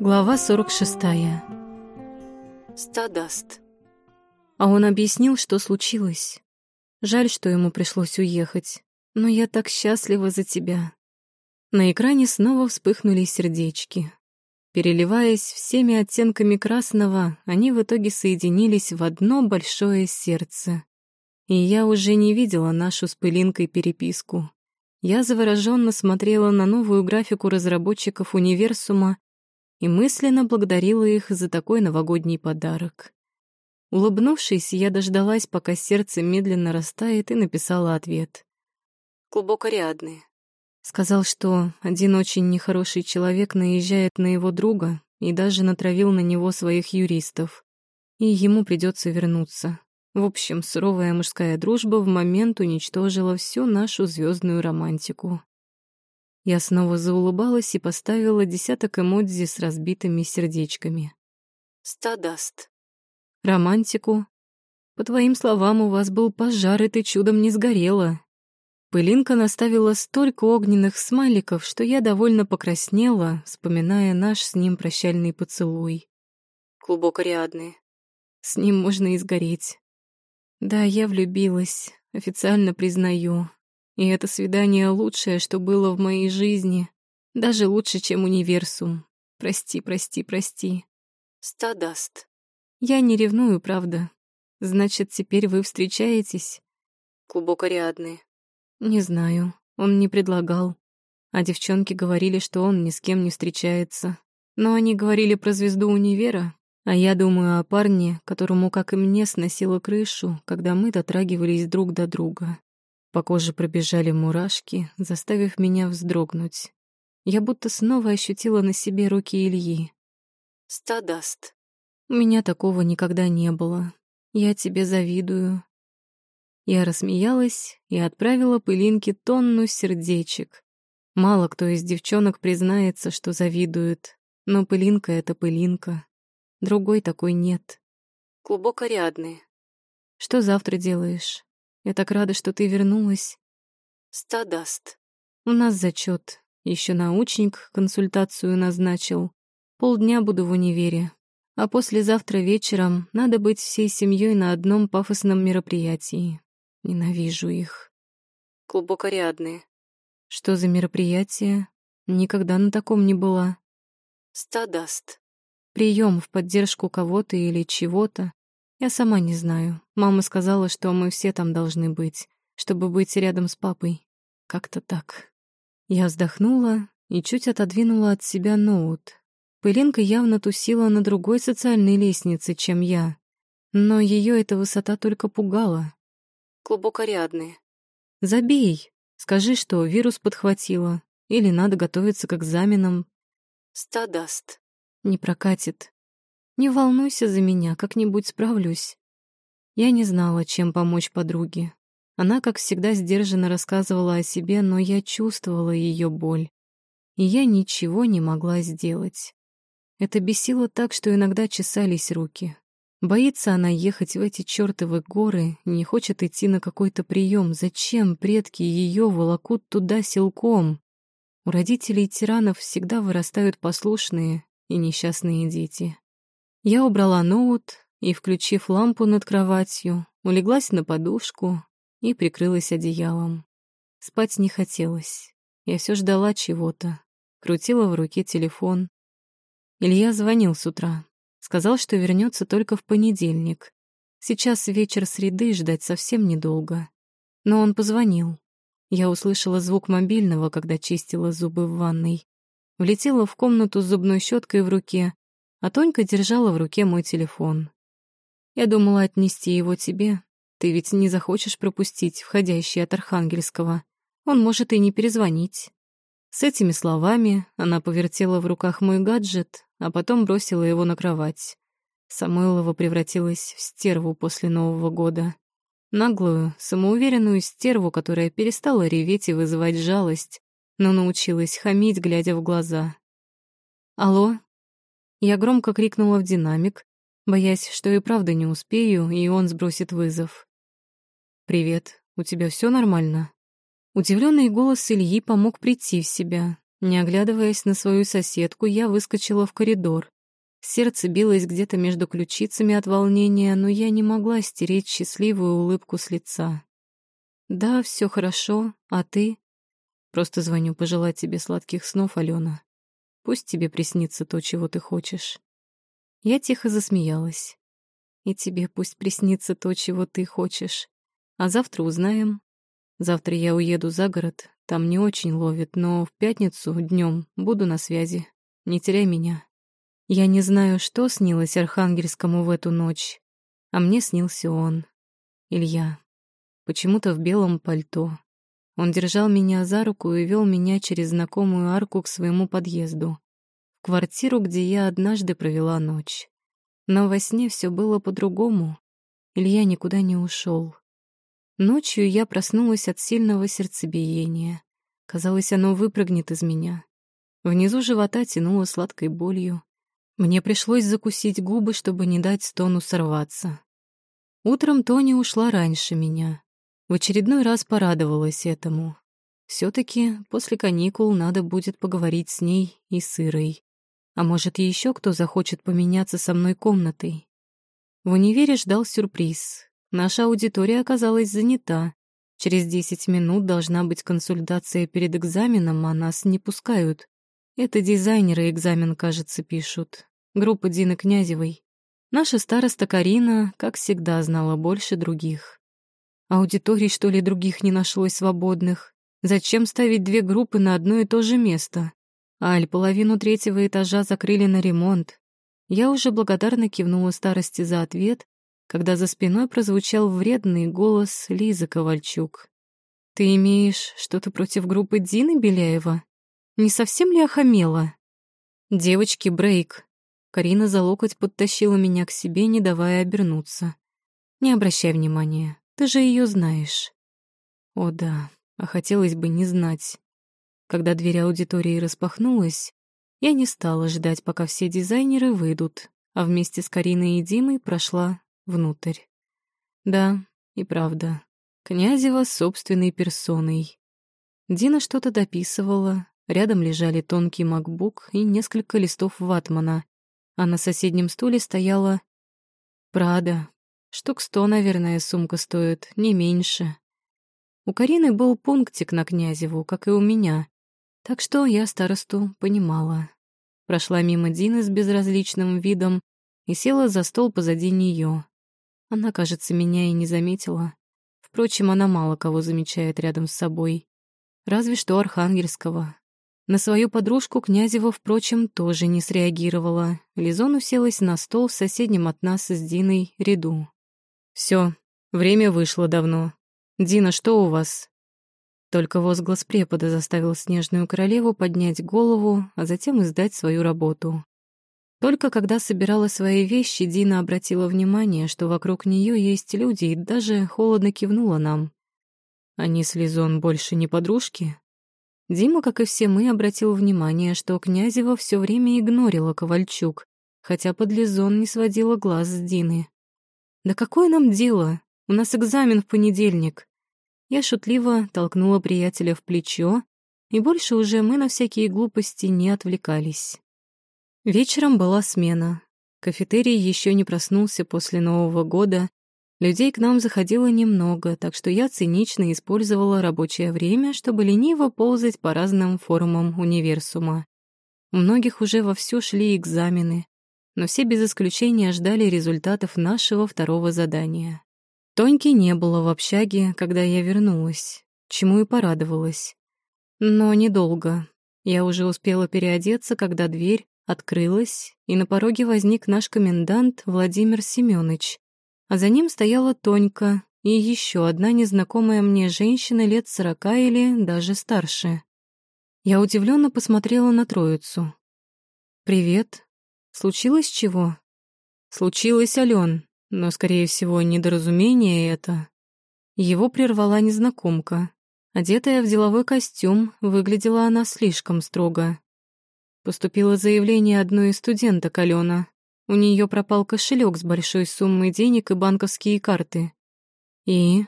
Глава 46. Стадаст. А он объяснил, что случилось. Жаль, что ему пришлось уехать, но я так счастлива за тебя. На экране снова вспыхнули сердечки. Переливаясь всеми оттенками красного, они в итоге соединились в одно большое сердце. И я уже не видела нашу с пылинкой переписку. Я завороженно смотрела на новую графику разработчиков универсума и мысленно благодарила их за такой новогодний подарок. Улыбнувшись, я дождалась, пока сердце медленно растает, и написала ответ. «Глубоко рядный». Сказал, что один очень нехороший человек наезжает на его друга и даже натравил на него своих юристов. И ему придется вернуться. В общем, суровая мужская дружба в момент уничтожила всю нашу звездную романтику. Я снова заулыбалась и поставила десяток эмодзи с разбитыми сердечками. «Стадаст». «Романтику. По твоим словам, у вас был пожар, и ты чудом не сгорела». Пылинка наставила столько огненных смайликов, что я довольно покраснела, вспоминая наш с ним прощальный поцелуй. Глубоко рядный. С ним можно и сгореть. Да, я влюбилась, официально признаю, и это свидание лучшее, что было в моей жизни. Даже лучше, чем универсум. Прости, прости, прости. Стадаст. Я не ревную, правда. Значит, теперь вы встречаетесь? Глубоко рядные. Не знаю. Он не предлагал. А девчонки говорили, что он ни с кем не встречается. Но они говорили про звезду универа, а я думаю о парне, которому, как и мне, сносило крышу, когда мы дотрагивались друг до друга. По коже пробежали мурашки, заставив меня вздрогнуть. Я будто снова ощутила на себе руки Ильи. «Стадаст. У меня такого никогда не было. Я тебе завидую». Я рассмеялась и отправила пылинке тонну сердечек. Мало кто из девчонок признается, что завидует, но пылинка — это пылинка. Другой такой нет. Глубоко рядный. Что завтра делаешь? Я так рада, что ты вернулась. Стадаст. У нас зачет. Еще научник консультацию назначил. Полдня буду в универе. А послезавтра вечером надо быть всей семьей на одном пафосном мероприятии. Ненавижу их. Глубоко рядные. Что за мероприятие? Никогда на таком не была. Стадаст. Прием в поддержку кого-то или чего-то. Я сама не знаю. Мама сказала, что мы все там должны быть, чтобы быть рядом с папой. Как-то так. Я вздохнула и чуть отодвинула от себя ноут. Пылинка явно тусила на другой социальной лестнице, чем я. Но ее эта высота только пугала. Глубокорядные. Забей. Скажи, что вирус подхватила. Или надо готовиться к экзаменам. Стадаст. Не прокатит. Не волнуйся за меня, как-нибудь справлюсь. Я не знала, чем помочь подруге. Она, как всегда, сдержанно рассказывала о себе, но я чувствовала ее боль. И я ничего не могла сделать. Это бесило так, что иногда чесались руки. Боится она ехать в эти чертовы горы, не хочет идти на какой-то прием. Зачем предки ее волокут туда силком? У родителей тиранов всегда вырастают послушные и несчастные дети. Я убрала ноут и, включив лампу над кроватью, улеглась на подушку и прикрылась одеялом. Спать не хотелось. Я все ждала чего-то. Крутила в руке телефон. Илья звонил с утра. Сказал, что вернется только в понедельник. Сейчас вечер среды, ждать совсем недолго. Но он позвонил. Я услышала звук мобильного, когда чистила зубы в ванной. Влетела в комнату с зубной щеткой в руке а Тонька держала в руке мой телефон. Я думала отнести его тебе. Ты ведь не захочешь пропустить входящий от Архангельского. Он может и не перезвонить. С этими словами она повертела в руках мой гаджет, а потом бросила его на кровать. Самойлова превратилась в стерву после Нового года. Наглую, самоуверенную стерву, которая перестала реветь и вызывать жалость, но научилась хамить, глядя в глаза. «Алло, я громко крикнула в динамик, боясь, что и правда не успею, и он сбросит вызов. «Привет, у тебя все нормально?» Удивленный голос Ильи помог прийти в себя. Не оглядываясь на свою соседку, я выскочила в коридор. Сердце билось где-то между ключицами от волнения, но я не могла стереть счастливую улыбку с лица. «Да, все хорошо, а ты?» «Просто звоню пожелать тебе сладких снов, Алена. Пусть тебе приснится то, чего ты хочешь». Я тихо засмеялась. «И тебе пусть приснится то, чего ты хочешь. А завтра узнаем. Завтра я уеду за город, там не очень ловит, но в пятницу днем буду на связи. Не теряй меня. Я не знаю, что снилось Архангельскому в эту ночь, а мне снился он, Илья, почему-то в белом пальто. Он держал меня за руку и вел меня через знакомую арку к своему подъезду, в квартиру, где я однажды провела ночь. Но во сне все было по-другому. Илья никуда не ушел. Ночью я проснулась от сильного сердцебиения. Казалось, оно выпрыгнет из меня. Внизу живота тянуло сладкой болью. Мне пришлось закусить губы, чтобы не дать стону сорваться. Утром Тони ушла раньше меня. В очередной раз порадовалась этому. все таки после каникул надо будет поговорить с ней и с Ирой. А может, еще кто захочет поменяться со мной комнатой. В универе ждал сюрприз. Наша аудитория оказалась занята. Через 10 минут должна быть консультация перед экзаменом, а нас не пускают. Это дизайнеры экзамен, кажется, пишут. Группа Дины Князевой. Наша староста Карина, как всегда, знала больше других. Аудиторий, что ли, других не нашлось свободных? Зачем ставить две группы на одно и то же место? Аль, половину третьего этажа закрыли на ремонт. Я уже благодарно кивнула старости за ответ, когда за спиной прозвучал вредный голос Лизы Ковальчук. «Ты имеешь что-то против группы Дины Беляева? Не совсем ли охамела?» «Девочки, брейк!» Карина за локоть подтащила меня к себе, не давая обернуться. «Не обращай внимания, ты же ее знаешь». «О да, а хотелось бы не знать». Когда дверь аудитории распахнулась, я не стала ждать, пока все дизайнеры выйдут, а вместе с Кариной и Димой прошла внутрь. Да, и правда. Князева собственной персоной. Дина что-то дописывала, рядом лежали тонкий макбук и несколько листов ватмана, а на соседнем стуле стояла Прада. Штук сто, наверное, сумка стоит, не меньше. У Карины был пунктик на Князеву, как и у меня, так что я старосту понимала. Прошла мимо Дины с безразличным видом и села за стол позади нее. Она, кажется, меня и не заметила. Впрочем, она мало кого замечает рядом с собой. Разве что Архангельского. На свою подружку Князева, впрочем, тоже не среагировала. Лизон уселась на стол в соседнем от нас с Диной ряду. Все, время вышло давно. Дина, что у вас?» Только возглас препода заставил снежную королеву поднять голову, а затем издать свою работу. Только когда собирала свои вещи, Дина обратила внимание, что вокруг нее есть люди, и даже холодно кивнула нам. Они с Лизон больше не подружки? Дима, как и все мы, обратил внимание, что Князева все время игнорила Ковальчук, хотя под Лизон не сводила глаз с Дины. «Да какое нам дело? У нас экзамен в понедельник». Я шутливо толкнула приятеля в плечо, и больше уже мы на всякие глупости не отвлекались. Вечером была смена. Кафетерий еще не проснулся после Нового года. Людей к нам заходило немного, так что я цинично использовала рабочее время, чтобы лениво ползать по разным форумам универсума. У многих уже вовсю шли экзамены, но все без исключения ждали результатов нашего второго задания. Тоньки не было в общаге, когда я вернулась, чему и порадовалась. Но недолго. Я уже успела переодеться, когда дверь открылась, и на пороге возник наш комендант Владимир Семёныч, а за ним стояла Тонька и еще одна незнакомая мне женщина лет сорока или даже старше. Я удивленно посмотрела на троицу. «Привет. Случилось чего?» «Случилось, Ален, но, скорее всего, недоразумение это». Его прервала незнакомка. Одетая в деловой костюм, выглядела она слишком строго. Поступило заявление одной из студенток Алена. У нее пропал кошелек с большой суммой денег и банковские карты. И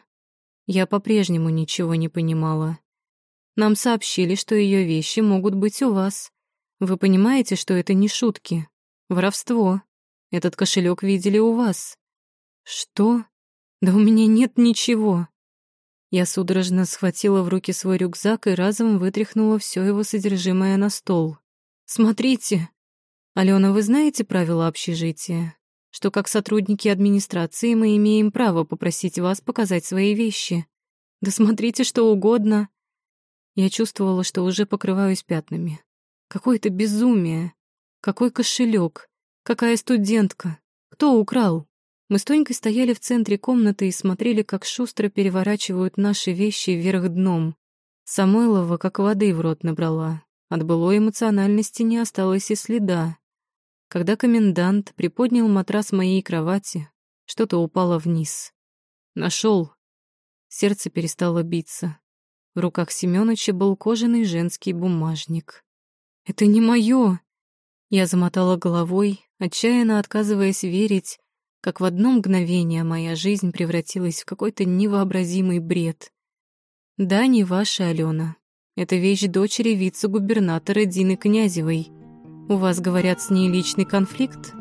я по-прежнему ничего не понимала. Нам сообщили, что ее вещи могут быть у вас. Вы понимаете, что это не шутки? Воровство. Этот кошелек видели у вас. Что? Да у меня нет ничего. Я судорожно схватила в руки свой рюкзак и разом вытряхнула все его содержимое на стол. Смотрите. Алена, вы знаете правила общежития? Что как сотрудники администрации мы имеем право попросить вас показать свои вещи. Да смотрите что угодно. Я чувствовала, что уже покрываюсь пятнами. Какое-то безумие. Какой кошелек? Какая студентка? Кто украл? Мы с Тонькой стояли в центре комнаты и смотрели, как шустро переворачивают наши вещи вверх дном. Самойлова как воды в рот набрала. От былой эмоциональности не осталось и следа. Когда комендант приподнял матрас моей кровати, что-то упало вниз. Нашел. Сердце перестало биться. В руках Семёныча был кожаный женский бумажник. «Это не моё!» Я замотала головой, отчаянно отказываясь верить, как в одно мгновение моя жизнь превратилась в какой-то невообразимый бред. «Да, не ваша, Алена. Это вещь дочери вице-губернатора Дины Князевой. У вас, говорят, с ней личный конфликт?»